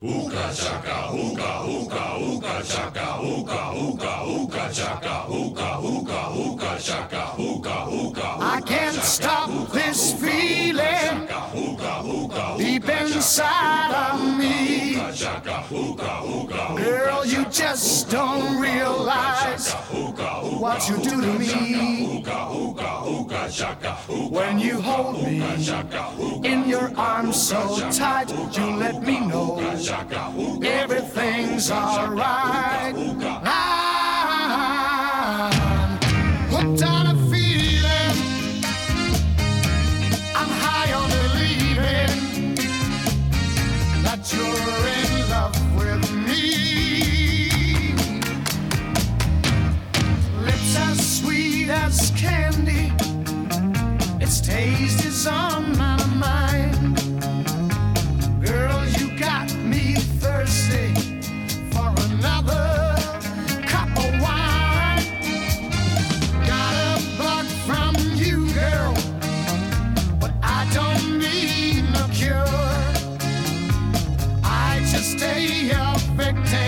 Ooka chaka, ooka, ooka, ooka chaka, ooka, ooka, ooka chaka, ooka, ooka, ooka chaka, ooka, ooka. I can't stop this feeling deep inside of me. Girl, you just don't realize what you do to me. When you hold me your arms so tight, you let me know everything's alright. I'm hooked Just stay a